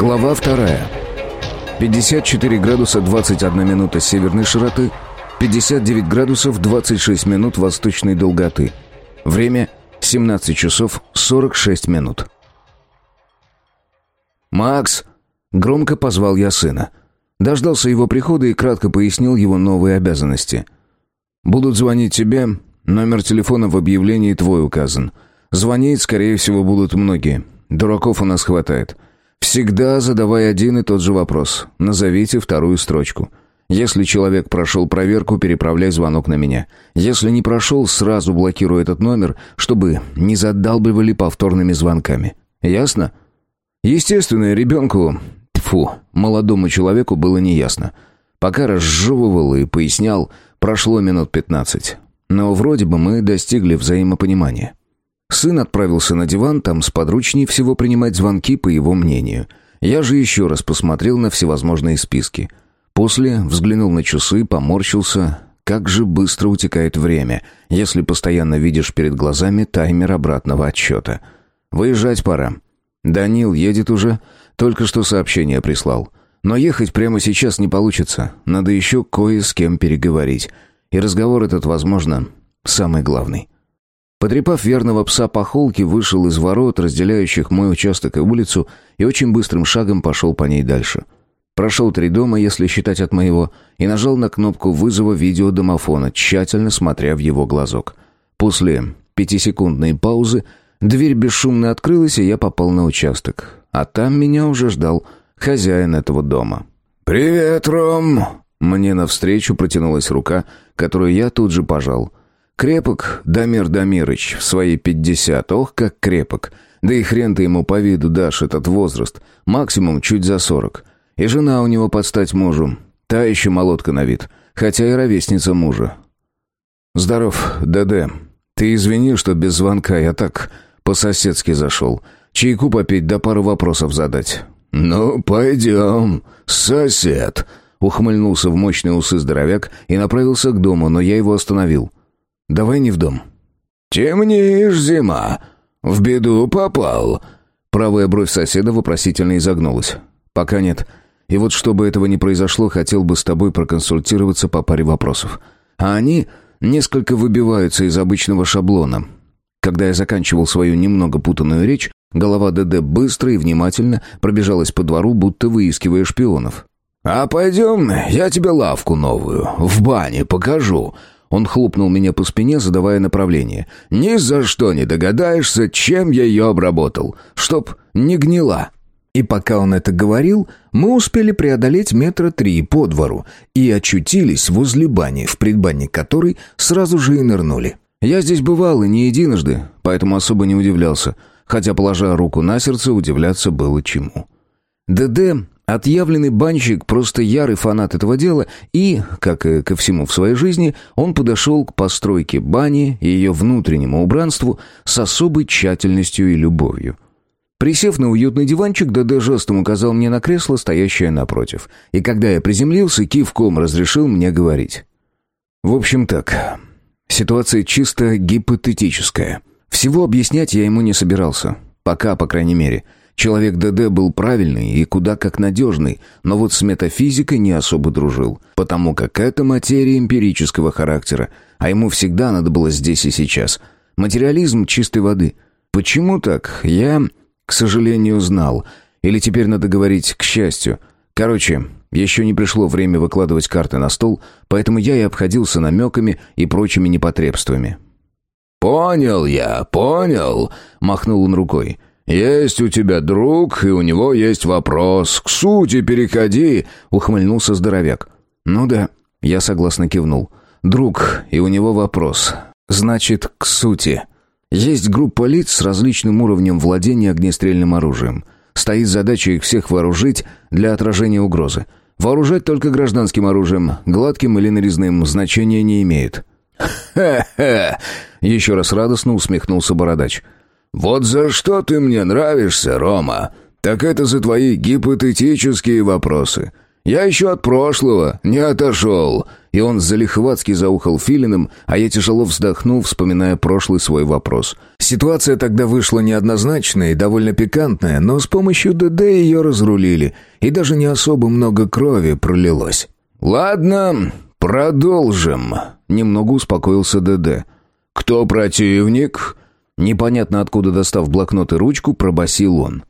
Глава вторая. 54 градуса 21 минута северной широты, 59 градусов 26 минут восточной долготы. Время 17 часов 46 минут. «Макс!» — громко позвал я сына. Дождался его прихода и кратко пояснил его новые обязанности. «Будут звонить тебе, номер телефона в объявлении твой указан. Звонить, скорее всего, будут многие. Дураков у нас хватает. Всегда задавай один и тот же вопрос. Назовите вторую строчку. Если человек прошел проверку, переправляй звонок на меня. Если не прошел, сразу блокируй этот номер, чтобы не задалбывали повторными звонками. Ясно? Естественно, ребенку, фу, молодому человеку было неясно. Пока разжевывал и пояснял, прошло минут пятнадцать. Но вроде бы мы достигли взаимопонимания. Сын отправился на диван, там сподручнее всего принимать звонки, по его мнению. Я же еще раз посмотрел на всевозможные списки. После взглянул на часы, поморщился. Как же быстро утекает время, если постоянно видишь перед глазами таймер обратного отсчета. Выезжать пора. Данил едет уже, только что сообщение прислал. Но ехать прямо сейчас не получится. Надо еще кое с кем переговорить. И разговор этот, возможно, самый главный. Потрепав верного пса по холке, вышел из ворот, разделяющих мой участок и улицу, и очень быстрым шагом пошел по ней дальше. Прошел три дома, если считать от моего, и нажал на кнопку вызова видеодомофона, тщательно смотря в его глазок. После пятисекундной паузы дверь бесшумно открылась, и я попал на участок. А там меня уже ждал хозяин этого дома. «Привет, Ром!» Мне навстречу протянулась рука, которую я тут же пожал. Крепок Дамир Дамирыч в свои пятьдесят, ох, как крепок. Да и хрен ты ему по виду дашь этот возраст, максимум чуть за сорок. И жена у него под стать мужу, та еще молотка на вид, хотя и ровесница мужа. «Здоров, ДД. Ты извини, что без звонка я так по-соседски зашел. Чайку попить да пару вопросов задать». «Ну, пойдем, сосед», — ухмыльнулся в мощные усы здоровяк и направился к дому, но я его остановил. Давай не в дом». «Темнеешь, зима. В беду попал». Правая бровь соседа вопросительно изогнулась. «Пока нет. И вот чтобы этого не произошло, хотел бы с тобой проконсультироваться по паре вопросов. А они несколько выбиваются из обычного шаблона». Когда я заканчивал свою немного путанную речь, голова ДД быстро и внимательно пробежалась по двору, будто выискивая шпионов. «А пойдем, я тебе лавку новую в бане покажу», он хлопнул меня по спине, задавая направление. «Ни за что не догадаешься, чем я ее обработал, чтоб не гнила». И пока он это говорил, мы успели преодолеть метра три по двору и очутились возле бани, в предбанник которой сразу же и нырнули. Я здесь бывал и не единожды, поэтому особо не удивлялся, хотя, положа руку на сердце, удивляться было чему. ДД Отъявленный банщик, просто ярый фанат этого дела, и, как и ко всему в своей жизни, он подошел к постройке бани и ее внутреннему убранству с особой тщательностью и любовью. Присев на уютный диванчик, ДД жестом указал мне на кресло, стоящее напротив. И когда я приземлился, кивком разрешил мне говорить. В общем так, ситуация чисто гипотетическая. Всего объяснять я ему не собирался. Пока, по крайней мере. — Человек ДД был правильный и куда как надежный, но вот с метафизикой не особо дружил, потому как это материя эмпирического характера, а ему всегда надо было здесь и сейчас. Материализм чистой воды. Почему так? Я, к сожалению, знал. Или теперь надо говорить «к счастью». Короче, еще не пришло время выкладывать карты на стол, поэтому я и обходился намеками и прочими непотребствами. «Понял я, понял», — махнул он рукой. «Есть у тебя друг, и у него есть вопрос. К сути переходи», — ухмыльнулся здоровяк. «Ну да», — я согласно кивнул. «Друг, и у него вопрос. Значит, к сути. Есть группа лиц с различным уровнем владения огнестрельным оружием. Стоит задача их всех вооружить для отражения угрозы. Вооружать только гражданским оружием, гладким или нарезным, значения не имеет». «Ха-ха!» — еще раз радостно усмехнулся бородач. «Ха-ха!» «Вот за что ты мне нравишься, Рома? Так это за твои гипотетические вопросы. Я еще от прошлого не отошел». И он залихватски заухал филином, а я тяжело вздохнул, вспоминая прошлый свой вопрос. Ситуация тогда вышла неоднозначная и довольно пикантная, но с помощью ДД ее разрулили, и даже не особо много крови пролилось. «Ладно, продолжим», — немного успокоился ДД. «Кто противник?» Непонятно откуда достав блокнот и ручку, пробасил он.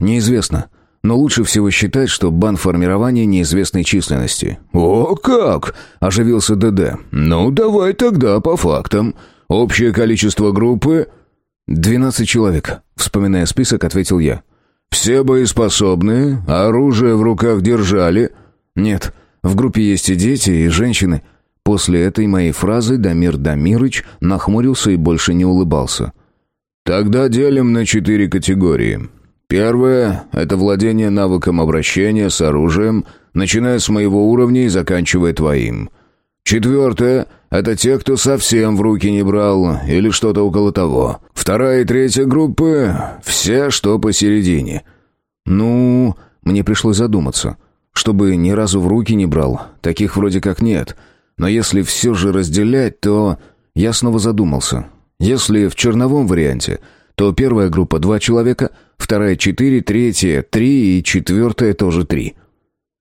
«Неизвестно но лучше всего считать, что бан формирования неизвестной численности. «О, как!» – оживился ДД. «Ну, давай тогда по фактам. Общее количество группы...» «Двенадцать человек», – вспоминая список, ответил я. «Все боеспособные? Оружие в руках держали?» «Нет, в группе есть и дети, и женщины». После этой моей фразы Дамир Дамирыч нахмурился и больше не улыбался. «Тогда делим на четыре категории. Первое — это владение навыком обращения с оружием, начиная с моего уровня и заканчивая твоим. Четвертое — это те, кто совсем в руки не брал, или что-то около того. Вторая и третья группы — все, что посередине. Ну, мне пришлось задуматься. Чтобы ни разу в руки не брал, таких вроде как нет. Но если все же разделять, то... Я снова задумался. Если в черновом варианте то первая группа два человека, вторая четыре, третья три и четвертая тоже три.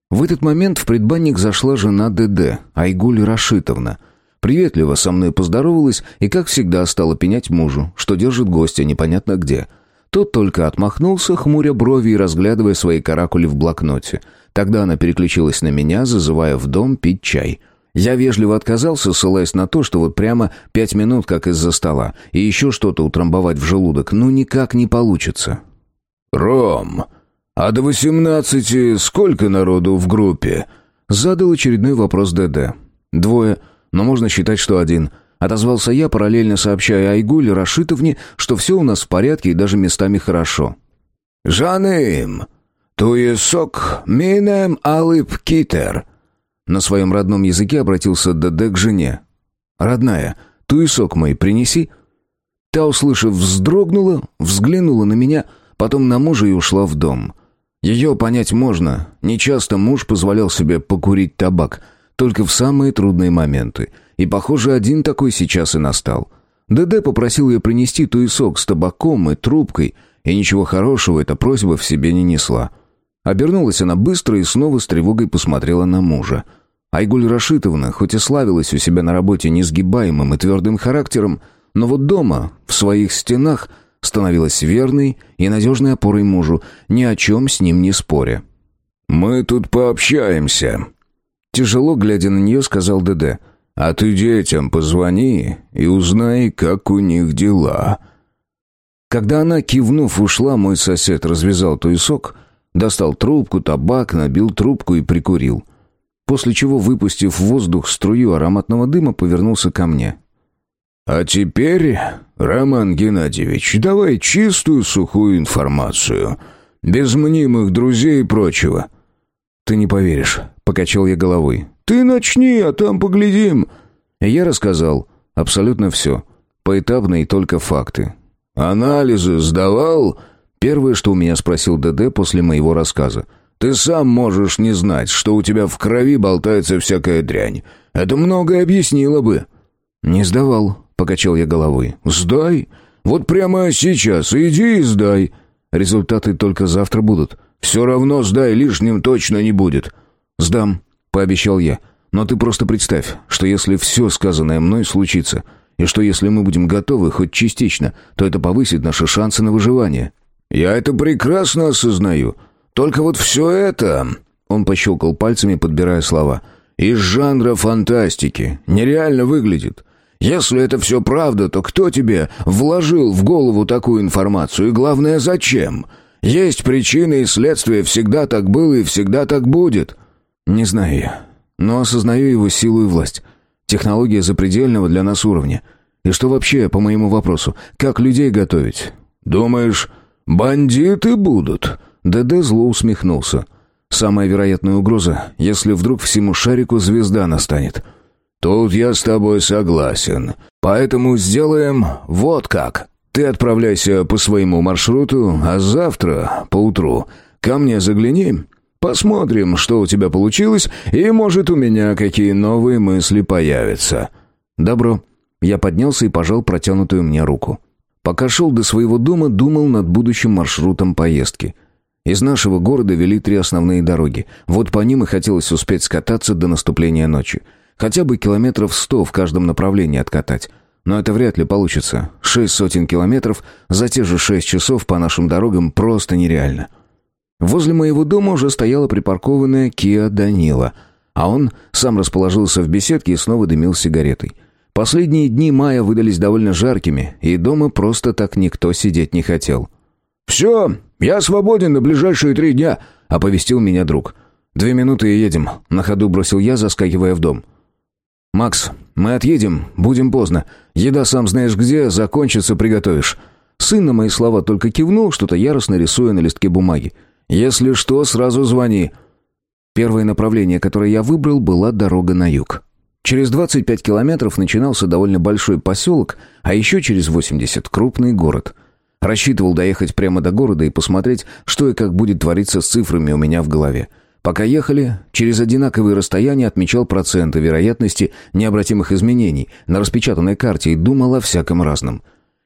В этот момент в предбанник зашла жена ДД, Айгуль Рашитовна. Приветливо со мной поздоровалась и, как всегда, стала пенять мужу, что держит гостя непонятно где. Тот только отмахнулся, хмуря брови и разглядывая свои каракули в блокноте. Тогда она переключилась на меня, зазывая в дом пить чай — я вежливо отказался, ссылаясь на то, что вот прямо пять минут как из-за стола, и еще что-то утрамбовать в желудок, ну никак не получится. «Ром, а до восемнадцати сколько народу в группе?» Задал очередной вопрос ДД. «Двое, но можно считать, что один». Отозвался я, параллельно сообщая Айгуле Рашитовне, что все у нас в порядке и даже местами хорошо. «Жаным, туесок минем алып китер», на своем родном языке обратился ДД к жене. «Родная, туесок мой принеси». Та, услышав, вздрогнула, взглянула на меня, потом на мужа и ушла в дом. Ее понять можно. Нечасто муж позволял себе покурить табак, только в самые трудные моменты. И, похоже, один такой сейчас и настал. ДД попросил ее принести туесок с табаком и трубкой, и ничего хорошего эта просьба в себе не несла. Обернулась она быстро и снова с тревогой посмотрела на мужа — Айгуль Рашитовна, хоть и славилась у себя на работе несгибаемым и твердым характером, но вот дома, в своих стенах, становилась верной и надежной опорой мужу, ни о чем с ним не споря. «Мы тут пообщаемся», — тяжело глядя на нее, сказал ДД. «А ты детям позвони и узнай, как у них дела». Когда она, кивнув, ушла, мой сосед развязал туесок, достал трубку, табак, набил трубку и прикурил после чего, выпустив в воздух струю ароматного дыма, повернулся ко мне. «А теперь, Роман Геннадьевич, давай чистую сухую информацию, без мнимых друзей и прочего». «Ты не поверишь», — покачал я головой. «Ты начни, а там поглядим». Я рассказал абсолютно все, поэтапно и только факты. «Анализы сдавал?» Первое, что у меня спросил ДД после моего рассказа — ты сам можешь не знать, что у тебя в крови болтается всякая дрянь. Это многое объяснило бы». «Не сдавал», — покачал я головой. «Сдай. Вот прямо сейчас иди и сдай. Результаты только завтра будут. Все равно сдай, лишним точно не будет». «Сдам», — пообещал я. «Но ты просто представь, что если все сказанное мной случится, и что если мы будем готовы хоть частично, то это повысит наши шансы на выживание». «Я это прекрасно осознаю». Только вот все это...» Он пощелкал пальцами, подбирая слова. «Из жанра фантастики. Нереально выглядит. Если это все правда, то кто тебе вложил в голову такую информацию? И главное, зачем? Есть причины и следствия. Всегда так было и всегда так будет». «Не знаю я, но осознаю его силу и власть. Технология запредельного для нас уровня. И что вообще, по моему вопросу, как людей готовить?» «Думаешь, бандиты будут?» ДД зло усмехнулся. «Самая вероятная угроза, если вдруг всему шарику звезда настанет». «Тут я с тобой согласен. Поэтому сделаем вот как. Ты отправляйся по своему маршруту, а завтра, поутру, ко мне загляни. Посмотрим, что у тебя получилось, и, может, у меня какие новые мысли появятся». «Добро». Я поднялся и пожал протянутую мне руку. Пока шел до своего дома, думал над будущим маршрутом поездки. Из нашего города вели три основные дороги. Вот по ним и хотелось успеть скататься до наступления ночи. Хотя бы километров сто в каждом направлении откатать. Но это вряд ли получится. Шесть сотен километров за те же шесть часов по нашим дорогам просто нереально. Возле моего дома уже стояла припаркованная Киа Данила, а он сам расположился в беседке и снова дымил сигаретой. Последние дни мая выдались довольно жаркими, и дома просто так никто сидеть не хотел. «Все, я свободен на ближайшие три дня», — оповестил меня друг. «Две минуты и едем», — на ходу бросил я, заскакивая в дом. «Макс, мы отъедем, будем поздно. Еда сам знаешь где, закончится, приготовишь». Сын на мои слова только кивнул, что-то яростно рисуя на листке бумаги. «Если что, сразу звони». Первое направление, которое я выбрал, была дорога на юг. Через 25 километров начинался довольно большой поселок, а еще через 80 — крупный город. Рассчитывал доехать прямо до города и посмотреть, что и как будет твориться с цифрами у меня в голове. Пока ехали, через одинаковые расстояния отмечал проценты вероятности необратимых изменений на распечатанной карте и думал о всяком разном.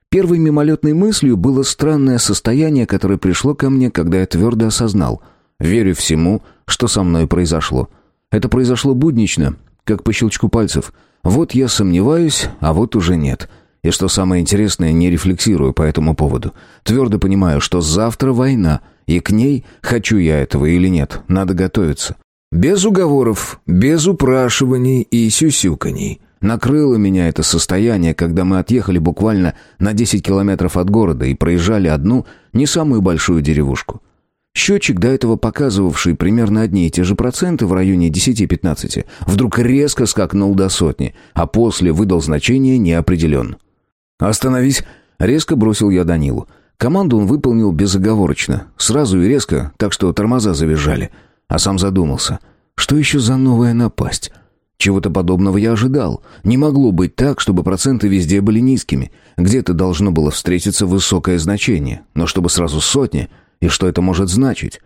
Первой мимолетной мыслью было странное состояние, которое пришло ко мне, когда я твердо осознал. Верю всему, что со мной произошло. Это произошло буднично, как по щелчку пальцев. Вот я сомневаюсь, а вот уже нет. И что самое интересное, не рефлексирую по этому поводу. Твердо понимаю, что завтра война, и к ней, хочу я этого или нет, надо готовиться. Без уговоров, без упрашиваний и сюсюканий. Накрыло меня это состояние, когда мы отъехали буквально на 10 километров от города и проезжали одну, не самую большую деревушку. Счетчик, до этого показывавший примерно одни и те же проценты в районе 10-15, вдруг резко скакнул до сотни, а после выдал значение неопределен. «Остановись!» — резко бросил я Данилу. Команду он выполнил безоговорочно, сразу и резко, так что тормоза завизжали. А сам задумался, что еще за новая напасть? Чего-то подобного я ожидал. Не могло быть так, чтобы проценты везде были низкими. Где-то должно было встретиться высокое значение, но чтобы сразу сотни — и что это может значить?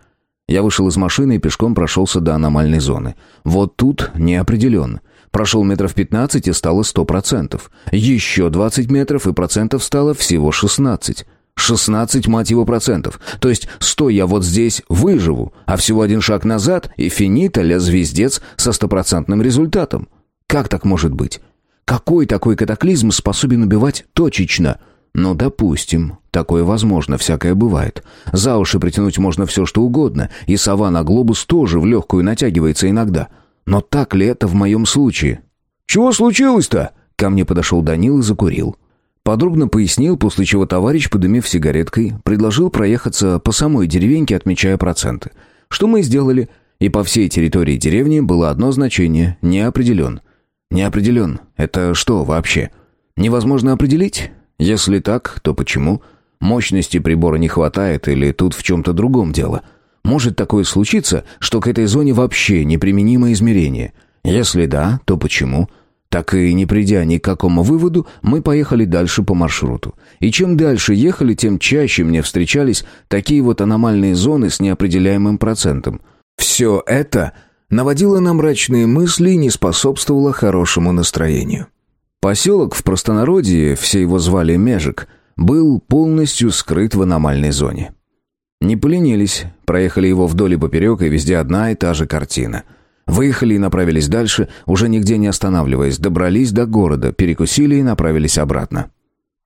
Я вышел из машины и пешком прошелся до аномальной зоны. Вот тут неопределенно. Прошел метров пятнадцать и стало сто процентов. Еще двадцать метров и процентов стало всего шестнадцать. Шестнадцать, мать его, процентов. То есть, стой я вот здесь, выживу, а всего один шаг назад и финита ля звездец со стопроцентным результатом. Как так может быть? Какой такой катаклизм способен убивать точечно? Ну, допустим, такое возможно, всякое бывает. За уши притянуть можно все, что угодно, и сова на глобус тоже в легкую натягивается иногда. Но так ли это в моем случае? «Чего случилось-то?» Ко мне подошел Данил и закурил. Подробно пояснил, после чего товарищ, подымив сигареткой, предложил проехаться по самой деревеньке, отмечая проценты. Что мы и сделали, и по всей территории деревни было одно значение – неопределен. Неопределен – это что вообще? Невозможно определить? Если так, то почему? Мощности прибора не хватает или тут в чем-то другом дело? Может такое случиться, что к этой зоне вообще неприменимо измерение? Если да, то почему? Так и не придя ни к какому выводу, мы поехали дальше по маршруту. И чем дальше ехали, тем чаще мне встречались такие вот аномальные зоны с неопределяемым процентом. Все это наводило на мрачные мысли и не способствовало хорошему настроению. Поселок в простонародье, все его звали Межик, был полностью скрыт в аномальной зоне. Не поленились, проехали его вдоль и поперек, и везде одна и та же картина. Выехали и направились дальше, уже нигде не останавливаясь, добрались до города, перекусили и направились обратно.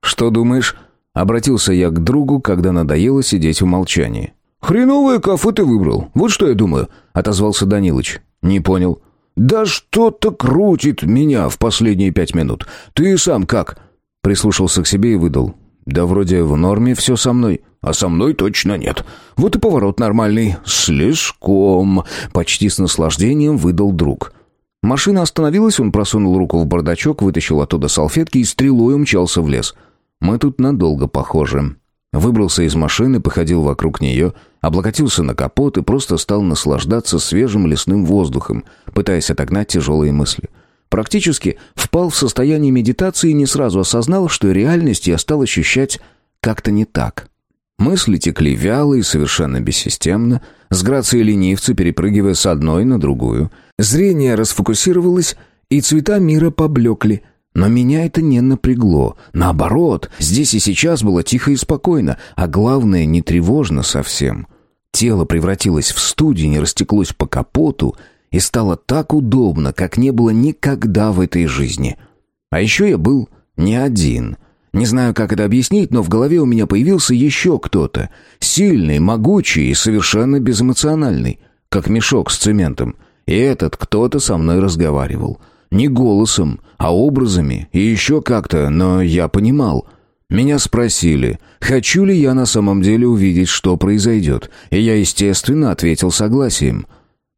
«Что думаешь?» — обратился я к другу, когда надоело сидеть в молчании. «Хреновое кафе ты выбрал, вот что я думаю», — отозвался Данилыч. «Не понял». «Да что-то крутит меня в последние пять минут. Ты сам как?» Прислушался к себе и выдал. «Да вроде в норме все со мной». «А со мной точно нет. Вот и поворот нормальный. Слишком». Почти с наслаждением выдал друг. Машина остановилась, он просунул руку в бардачок, вытащил оттуда салфетки и стрелой умчался в лес. «Мы тут надолго похожи». Выбрался из машины, походил вокруг нее, облокотился на капот и просто стал наслаждаться свежим лесным воздухом, пытаясь отогнать тяжелые мысли. Практически впал в состояние медитации и не сразу осознал, что реальность я стал ощущать как-то не так. Мысли текли вяло и совершенно бессистемно, с грацией ленивца перепрыгивая с одной на другую. Зрение расфокусировалось, и цвета мира поблекли. Но меня это не напрягло. Наоборот, здесь и сейчас было тихо и спокойно, а главное, не тревожно совсем. Тело превратилось в студень растеклось по капоту, и стало так удобно, как не было никогда в этой жизни. А еще я был не один — не знаю, как это объяснить, но в голове у меня появился еще кто-то. Сильный, могучий и совершенно безэмоциональный. Как мешок с цементом. И этот кто-то со мной разговаривал. Не голосом, а образами. И еще как-то, но я понимал. Меня спросили, хочу ли я на самом деле увидеть, что произойдет. И я, естественно, ответил согласием.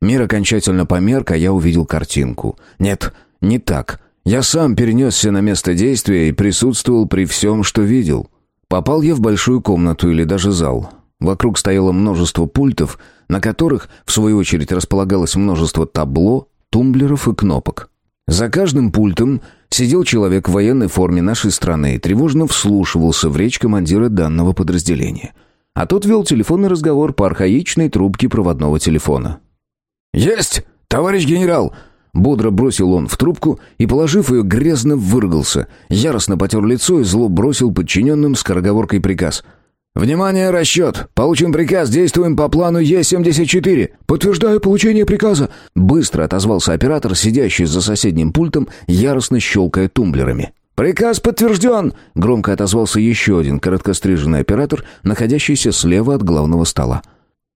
Мир окончательно померк, а я увидел картинку. Нет, не так. Я сам перенесся на место действия и присутствовал при всем, что видел. Попал я в большую комнату или даже зал. Вокруг стояло множество пультов, на которых, в свою очередь, располагалось множество табло, тумблеров и кнопок. За каждым пультом сидел человек в военной форме нашей страны и тревожно вслушивался в речь командира данного подразделения. А тот вел телефонный разговор по архаичной трубке проводного телефона. «Есть, товарищ генерал!» Бодро бросил он в трубку и, положив ее, грязно выругался. Яростно потер лицо и зло бросил подчиненным скороговоркой приказ. «Внимание, расчет! Получен приказ, действуем по плану Е-74!» «Подтверждаю получение приказа!» Быстро отозвался оператор, сидящий за соседним пультом, яростно щелкая тумблерами. «Приказ подтвержден!» — громко отозвался еще один короткостриженный оператор, находящийся слева от главного стола.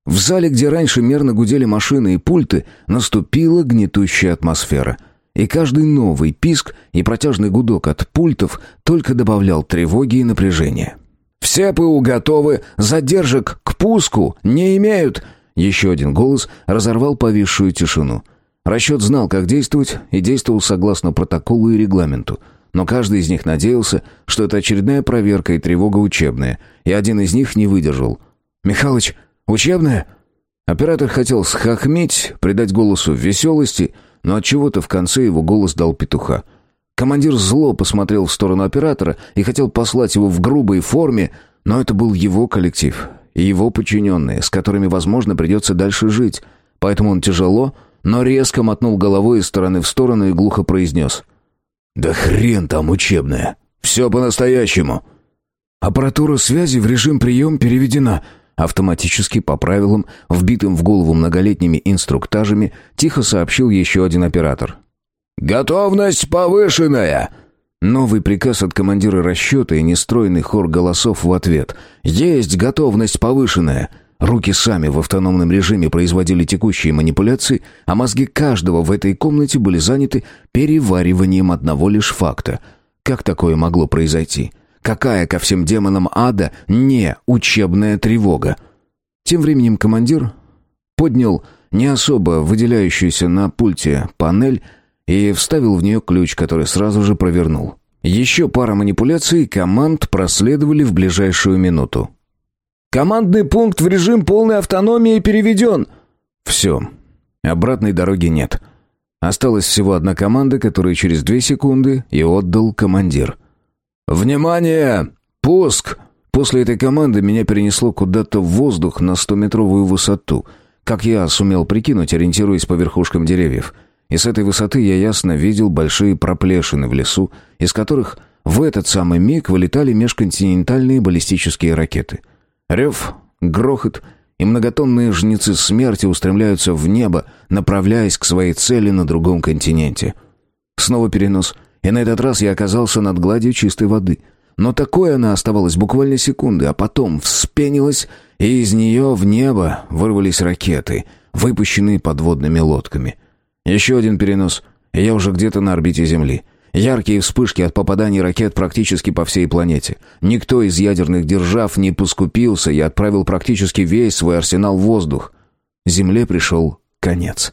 В зале, где раньше мерно гудели машины и пульты, наступила гнетущая атмосфера. И каждый новый писк и протяжный гудок от пультов только добавлял тревоги и напряжения. «Все ПУ готовы, задержек к пуску не имеют!» Еще один голос разорвал повисшую тишину. Расчет знал, как действовать, и действовал согласно протоколу и регламенту. Но каждый из них надеялся, что это очередная проверка и тревога учебная, и один из них не выдержал. «Михалыч, «Учебная?» Оператор хотел схохметь, придать голосу веселости, но от чего то в конце его голос дал петуха. Командир зло посмотрел в сторону оператора и хотел послать его в грубой форме, но это был его коллектив и его подчиненные, с которыми, возможно, придется дальше жить. Поэтому он тяжело, но резко мотнул головой из стороны в сторону и глухо произнес. «Да хрен там учебная! Все по-настоящему!» «Аппаратура связи в режим прием переведена», Автоматически, по правилам, вбитым в голову многолетними инструктажами, тихо сообщил еще один оператор. «Готовность повышенная!» Новый приказ от командира расчета и нестройный хор голосов в ответ. «Есть готовность повышенная!» Руки сами в автономном режиме производили текущие манипуляции, а мозги каждого в этой комнате были заняты перевариванием одного лишь факта. Как такое могло произойти? Какая ко всем демонам ада не учебная тревога? Тем временем командир поднял не особо выделяющуюся на пульте панель и вставил в нее ключ, который сразу же провернул. Еще пара манипуляций команд проследовали в ближайшую минуту. «Командный пункт в режим полной автономии переведен!» «Все. Обратной дороги нет. Осталась всего одна команда, которую через две секунды и отдал командир». «Внимание! Пуск!» После этой команды меня перенесло куда-то в воздух на стометровую высоту, как я сумел прикинуть, ориентируясь по верхушкам деревьев. И с этой высоты я ясно видел большие проплешины в лесу, из которых в этот самый миг вылетали межконтинентальные баллистические ракеты. Рев, грохот и многотонные жнецы смерти устремляются в небо, направляясь к своей цели на другом континенте. Снова перенос — и на этот раз я оказался над гладью чистой воды. Но такое она оставалась буквально секунды, а потом вспенилась, и из нее в небо вырвались ракеты, выпущенные подводными лодками. Еще один перенос, и я уже где-то на орбите Земли. Яркие вспышки от попаданий ракет практически по всей планете. Никто из ядерных держав не поскупился и отправил практически весь свой арсенал в воздух. Земле пришел конец.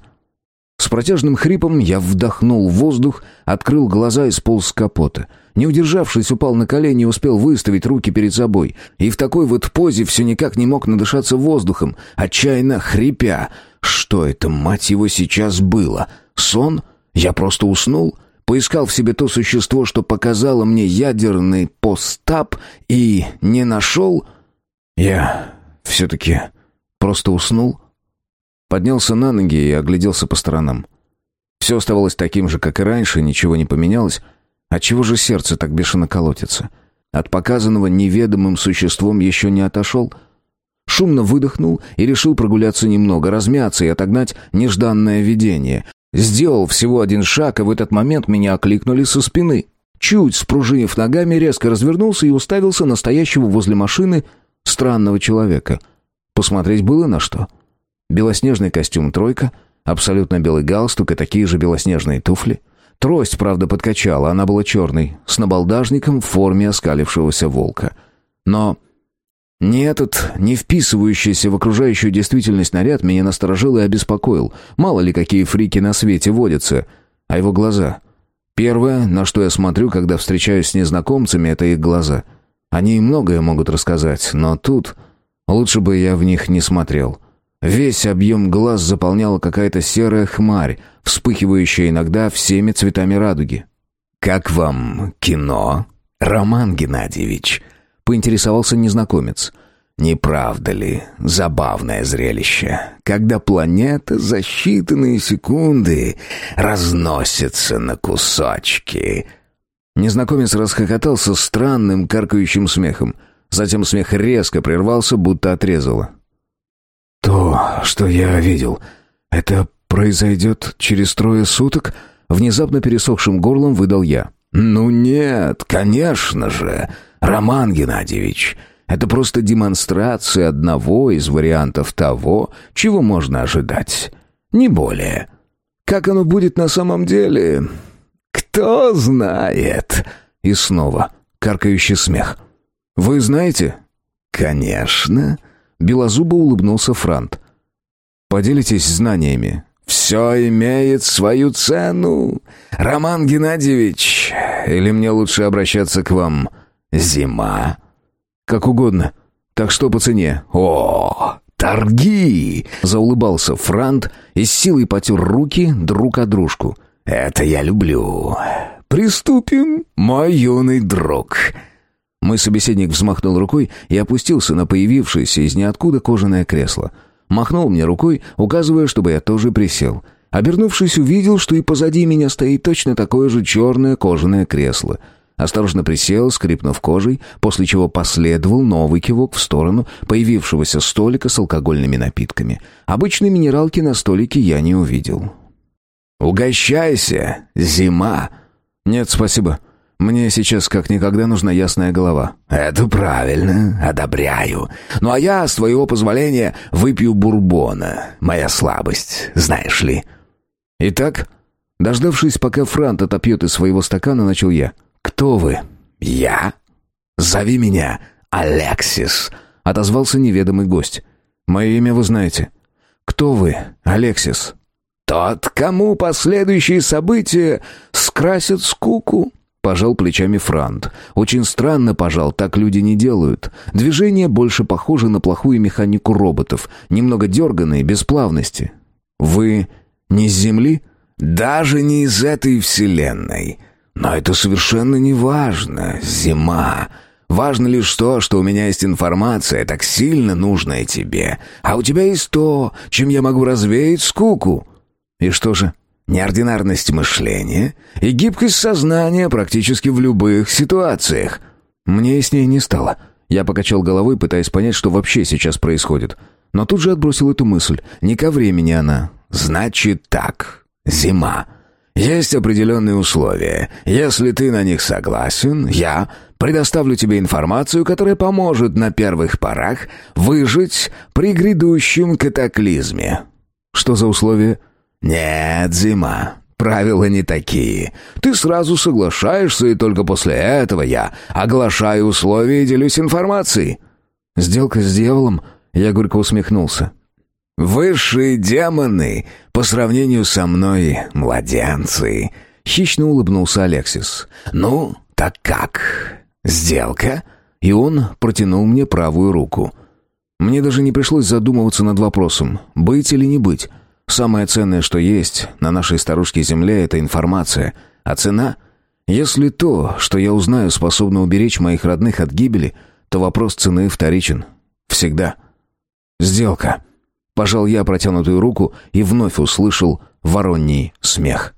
С протяжным хрипом я вдохнул воздух, открыл глаза и сполз с капота. Не удержавшись, упал на колени и успел выставить руки перед собой. И в такой вот позе все никак не мог надышаться воздухом, отчаянно хрипя. Что это, мать его, сейчас было? Сон? Я просто уснул? Поискал в себе то существо, что показало мне ядерный постап, и не нашел... Я все-таки просто уснул? Поднялся на ноги и огляделся по сторонам. Все оставалось таким же, как и раньше, ничего не поменялось. Отчего же сердце так бешено колотится? От показанного неведомым существом еще не отошел? Шумно выдохнул и решил прогуляться немного, размяться и отогнать нежданное видение. Сделал всего один шаг, и в этот момент меня окликнули со спины. Чуть спружинив ногами, резко развернулся и уставился на стоящего возле машины странного человека. Посмотреть было на что. Белоснежный костюм «тройка», абсолютно белый галстук и такие же белоснежные туфли. Трость, правда, подкачала, она была черной, с набалдажником в форме оскалившегося волка. Но не этот, не вписывающийся в окружающую действительность наряд меня насторожил и обеспокоил. Мало ли какие фрики на свете водятся. А его глаза. Первое, на что я смотрю, когда встречаюсь с незнакомцами, это их глаза. Они многое могут рассказать, но тут лучше бы я в них не смотрел. Весь объем глаз заполняла какая-то серая хмарь, вспыхивающая иногда всеми цветами радуги. «Как вам кино, Роман Геннадьевич?» — поинтересовался незнакомец. «Не правда ли забавное зрелище, когда планета за считанные секунды разносится на кусочки?» Незнакомец расхохотался странным каркающим смехом. Затем смех резко прервался, будто отрезало. «То, что я видел, это произойдет через трое суток?» Внезапно пересохшим горлом выдал я. «Ну нет, конечно же, Роман Геннадьевич. Это просто демонстрация одного из вариантов того, чего можно ожидать. Не более. Как оно будет на самом деле? Кто знает?» И снова каркающий смех. «Вы знаете?» «Конечно». Белозубо улыбнулся Франт. «Поделитесь знаниями». «Все имеет свою цену. Роман Геннадьевич, или мне лучше обращаться к вам? Зима?» «Как угодно. Так что по цене?» «О, торги!» — заулыбался Франт и с силой потер руки друг о дружку. «Это я люблю. Приступим, мой юный друг». Мой собеседник взмахнул рукой и опустился на появившееся из ниоткуда кожаное кресло. Махнул мне рукой, указывая, чтобы я тоже присел. Обернувшись, увидел, что и позади меня стоит точно такое же черное кожаное кресло. Осторожно присел, скрипнув кожей, после чего последовал новый кивок в сторону появившегося столика с алкогольными напитками. Обычной минералки на столике я не увидел. «Угощайся, зима!» «Нет, спасибо. Мне сейчас как никогда нужна ясная голова». «Это правильно, одобряю. Ну а я, с твоего позволения, выпью бурбона. Моя слабость, знаешь ли». «Итак, дождавшись, пока Франт отопьет из своего стакана, начал я. Кто вы?» «Я? Зови меня Алексис», — отозвался неведомый гость. «Мое имя вы знаете. Кто вы, Алексис?» «Тот, кому последующие события скрасят скуку», Пожал плечами Франт. Очень странно пожал, так люди не делают. Движение больше похоже на плохую механику роботов, немного дерганные, без плавности. Вы не с Земли? Даже не из этой вселенной. Но это совершенно не важно. Зима. Важно лишь то, что у меня есть информация, так сильно нужная тебе. А у тебя есть то, чем я могу развеять скуку. И что же? Неординарность мышления и гибкость сознания практически в любых ситуациях. Мне с ней не стало. Я покачал головой, пытаясь понять, что вообще сейчас происходит. Но тут же отбросил эту мысль. Не ко времени она. «Значит так. Зима. Есть определенные условия. Если ты на них согласен, я предоставлю тебе информацию, которая поможет на первых порах выжить при грядущем катаклизме». «Что за условия?» «Нет, зима. Правила не такие. Ты сразу соглашаешься, и только после этого я оглашаю условия и делюсь информацией». «Сделка с дьяволом?» Я горько усмехнулся. «Высшие демоны по сравнению со мной младенцы», — хищно улыбнулся Алексис. «Ну, так как? Сделка?» И он протянул мне правую руку. Мне даже не пришлось задумываться над вопросом, быть или не быть. Самое ценное, что есть на нашей старушке Земле, это информация. А цена? Если то, что я узнаю, способно уберечь моих родных от гибели, то вопрос цены вторичен. Всегда. Сделка. Пожал я протянутую руку и вновь услышал вороний смех.